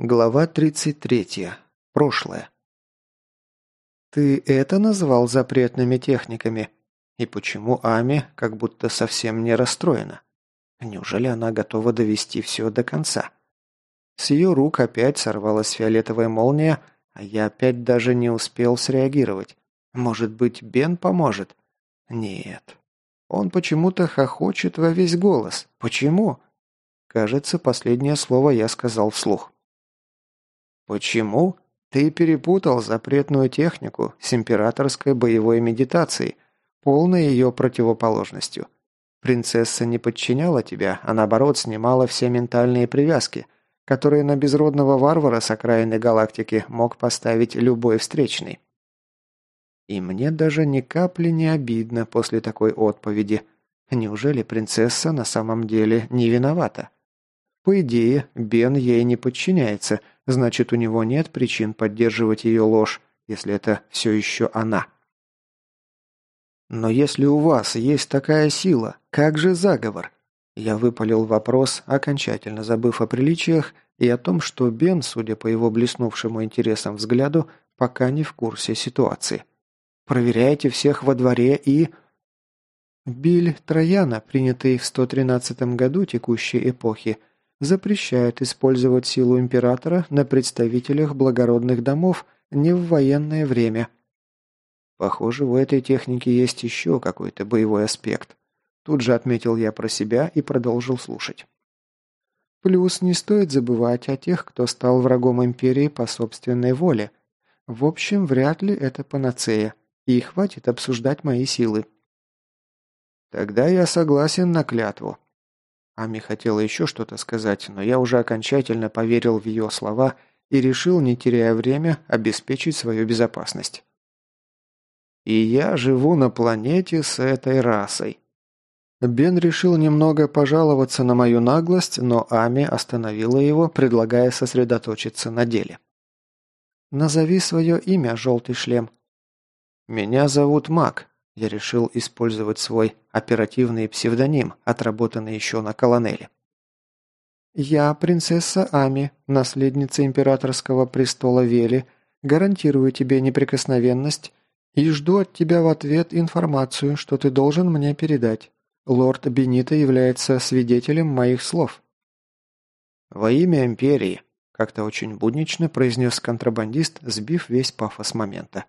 Глава 33. Прошлое. «Ты это назвал запретными техниками? И почему Ами как будто совсем не расстроена? Неужели она готова довести все до конца?» С ее рук опять сорвалась фиолетовая молния, а я опять даже не успел среагировать. Может быть, Бен поможет? Нет. Он почему-то хохочет во весь голос. Почему? Кажется, последнее слово я сказал вслух. «Почему? Ты перепутал запретную технику с императорской боевой медитацией, полной ее противоположностью. Принцесса не подчиняла тебя, а наоборот снимала все ментальные привязки, которые на безродного варвара с окраины галактики мог поставить любой встречный. И мне даже ни капли не обидно после такой отповеди. Неужели принцесса на самом деле не виновата? По идее, Бен ей не подчиняется – Значит, у него нет причин поддерживать ее ложь, если это все еще она. Но если у вас есть такая сила, как же заговор? Я выпалил вопрос, окончательно забыв о приличиях и о том, что Бен, судя по его блеснувшему интересам взгляду, пока не в курсе ситуации. Проверяйте всех во дворе и... Биль Трояна, принятый в 113 году текущей эпохи, запрещает использовать силу императора на представителях благородных домов не в военное время. Похоже, у этой техники есть еще какой-то боевой аспект. Тут же отметил я про себя и продолжил слушать. Плюс не стоит забывать о тех, кто стал врагом империи по собственной воле. В общем, вряд ли это панацея, и хватит обсуждать мои силы. Тогда я согласен на клятву, Ами хотела еще что-то сказать, но я уже окончательно поверил в ее слова и решил, не теряя время, обеспечить свою безопасность. «И я живу на планете с этой расой». Бен решил немного пожаловаться на мою наглость, но Ами остановила его, предлагая сосредоточиться на деле. «Назови свое имя, желтый шлем». «Меня зовут Мак», я решил использовать свой оперативный псевдоним, отработанный еще на колонеле. «Я, принцесса Ами, наследница императорского престола Вели, гарантирую тебе неприкосновенность и жду от тебя в ответ информацию, что ты должен мне передать. Лорд Бенита является свидетелем моих слов». «Во имя Империи», – как-то очень буднично произнес контрабандист, сбив весь пафос момента.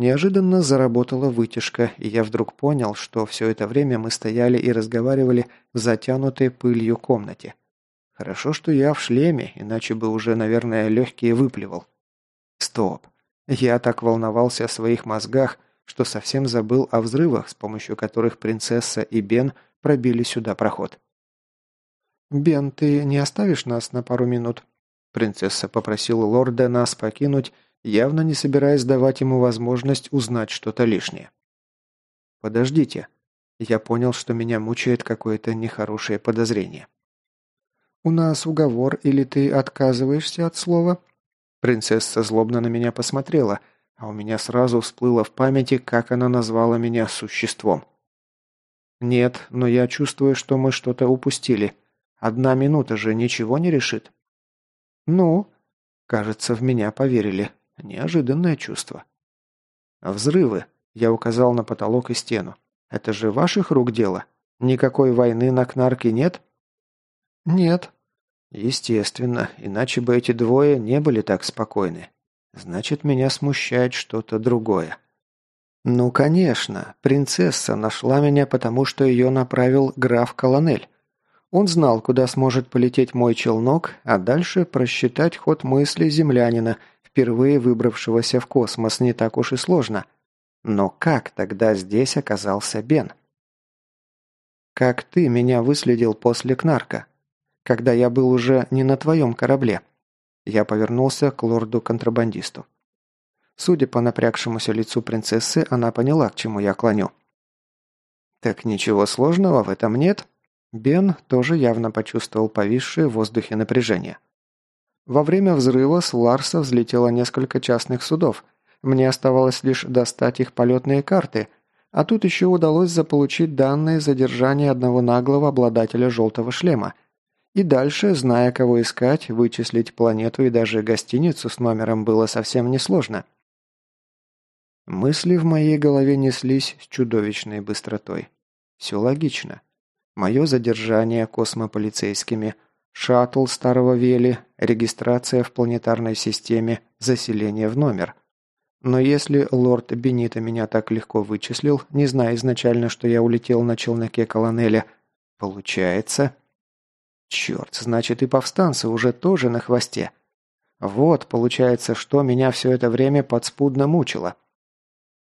Неожиданно заработала вытяжка, и я вдруг понял, что все это время мы стояли и разговаривали в затянутой пылью комнате. Хорошо, что я в шлеме, иначе бы уже, наверное, легкие выплевал. Стоп. Я так волновался о своих мозгах, что совсем забыл о взрывах, с помощью которых принцесса и Бен пробили сюда проход. «Бен, ты не оставишь нас на пару минут?» Принцесса попросила лорда нас покинуть, явно не собираясь давать ему возможность узнать что-то лишнее. «Подождите». Я понял, что меня мучает какое-то нехорошее подозрение. «У нас уговор, или ты отказываешься от слова?» Принцесса злобно на меня посмотрела, а у меня сразу всплыло в памяти, как она назвала меня существом. «Нет, но я чувствую, что мы что-то упустили. Одна минута же ничего не решит». «Ну?» Кажется, в меня поверили. Неожиданное чувство. «Взрывы», – я указал на потолок и стену. «Это же ваших рук дело? Никакой войны на Кнарке нет?» «Нет». «Естественно, иначе бы эти двое не были так спокойны. Значит, меня смущает что-то другое». «Ну, конечно, принцесса нашла меня, потому что ее направил граф Колонель. Он знал, куда сможет полететь мой челнок, а дальше просчитать ход мысли землянина, впервые выбравшегося в космос, не так уж и сложно. Но как тогда здесь оказался Бен? Как ты меня выследил после Кнарка, когда я был уже не на твоем корабле? Я повернулся к лорду-контрабандисту. Судя по напрягшемуся лицу принцессы, она поняла, к чему я клоню. «Так ничего сложного в этом нет?» Бен тоже явно почувствовал повисшее в воздухе напряжение. Во время взрыва с Ларса взлетело несколько частных судов. Мне оставалось лишь достать их полетные карты, а тут еще удалось заполучить данные задержания одного наглого обладателя желтого шлема. И дальше, зная, кого искать, вычислить планету и даже гостиницу с номером было совсем несложно. Мысли в моей голове неслись с чудовищной быстротой. Все логично. Мое задержание космополицейскими, шаттл старого Вели, регистрация в планетарной системе, заселение в номер. Но если лорд Бенита меня так легко вычислил, не зная изначально, что я улетел на челноке колонеля, получается... Черт, значит и повстанцы уже тоже на хвосте. Вот, получается, что меня все это время подспудно мучило.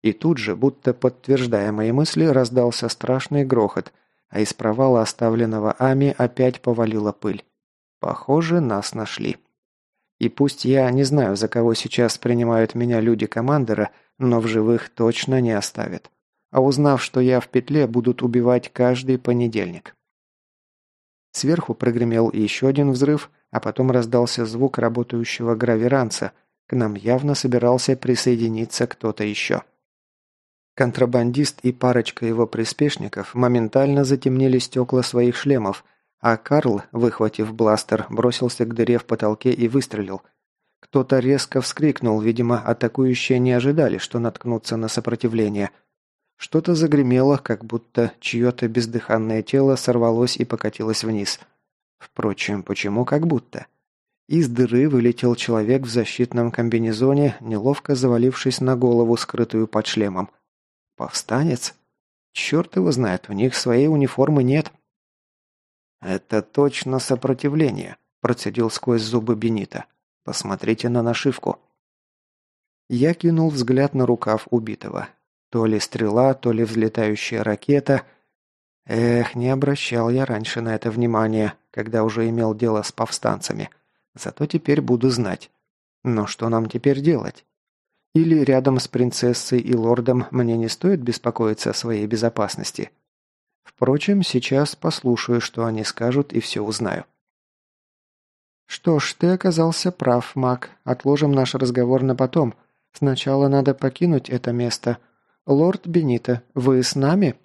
И тут же, будто подтверждая мои мысли, раздался страшный грохот, а из провала оставленного Ами опять повалила пыль. Похоже, нас нашли. И пусть я не знаю, за кого сейчас принимают меня люди командора, но в живых точно не оставят. А узнав, что я в петле, будут убивать каждый понедельник. Сверху прогремел еще один взрыв, а потом раздался звук работающего гравиранца. К нам явно собирался присоединиться кто-то еще. Контрабандист и парочка его приспешников моментально затемнили стекла своих шлемов, а Карл, выхватив бластер, бросился к дыре в потолке и выстрелил. Кто-то резко вскрикнул, видимо, атакующие не ожидали, что наткнутся на сопротивление. Что-то загремело, как будто чье-то бездыханное тело сорвалось и покатилось вниз. Впрочем, почему как будто? Из дыры вылетел человек в защитном комбинезоне, неловко завалившись на голову, скрытую под шлемом. Повстанец? Черт его знает, у них своей униформы нет. «Это точно сопротивление», – процедил сквозь зубы Бенита. «Посмотрите на нашивку». Я кинул взгляд на рукав убитого. То ли стрела, то ли взлетающая ракета. Эх, не обращал я раньше на это внимания, когда уже имел дело с повстанцами. Зато теперь буду знать. Но что нам теперь делать? Или рядом с принцессой и лордом мне не стоит беспокоиться о своей безопасности. Впрочем, сейчас послушаю, что они скажут, и все узнаю. «Что ж, ты оказался прав, маг. Отложим наш разговор на потом. Сначала надо покинуть это место. Лорд Бенита, вы с нами?»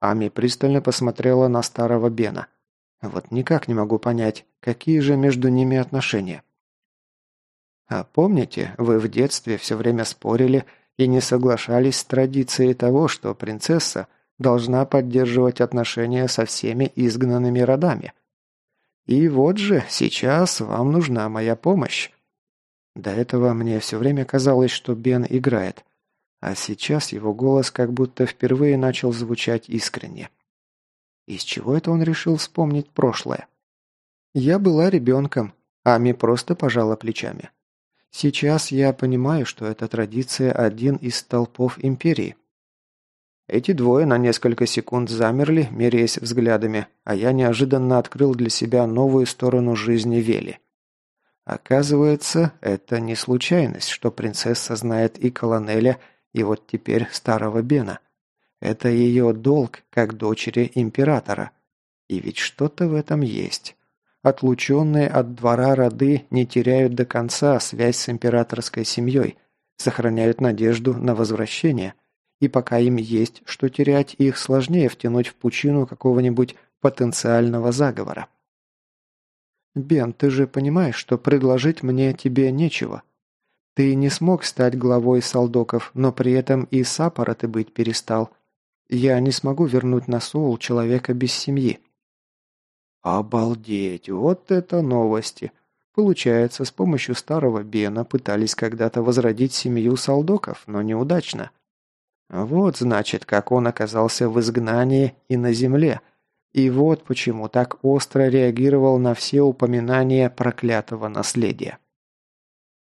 Ами пристально посмотрела на старого Бена. «Вот никак не могу понять, какие же между ними отношения?» А помните, вы в детстве все время спорили и не соглашались с традицией того, что принцесса должна поддерживать отношения со всеми изгнанными родами? И вот же, сейчас вам нужна моя помощь. До этого мне все время казалось, что Бен играет, а сейчас его голос как будто впервые начал звучать искренне. Из чего это он решил вспомнить прошлое? Я была ребенком, а Ами просто пожала плечами. Сейчас я понимаю, что эта традиция один из столпов империи. Эти двое на несколько секунд замерли, меряясь взглядами, а я неожиданно открыл для себя новую сторону жизни Вели. Оказывается, это не случайность, что принцесса знает и колонеля, и вот теперь старого Бена. Это ее долг, как дочери императора. И ведь что-то в этом есть. Отлученные от двора роды не теряют до конца связь с императорской семьей, сохраняют надежду на возвращение, и пока им есть что терять, их сложнее втянуть в пучину какого-нибудь потенциального заговора. «Бен, ты же понимаешь, что предложить мне тебе нечего. Ты не смог стать главой солдоков, но при этом и сапора ты быть перестал. Я не смогу вернуть на Соул человека без семьи». Обалдеть, вот это новости. Получается, с помощью старого Бена пытались когда-то возродить семью солдоков, но неудачно. Вот, значит, как он оказался в изгнании и на земле. И вот почему так остро реагировал на все упоминания проклятого наследия.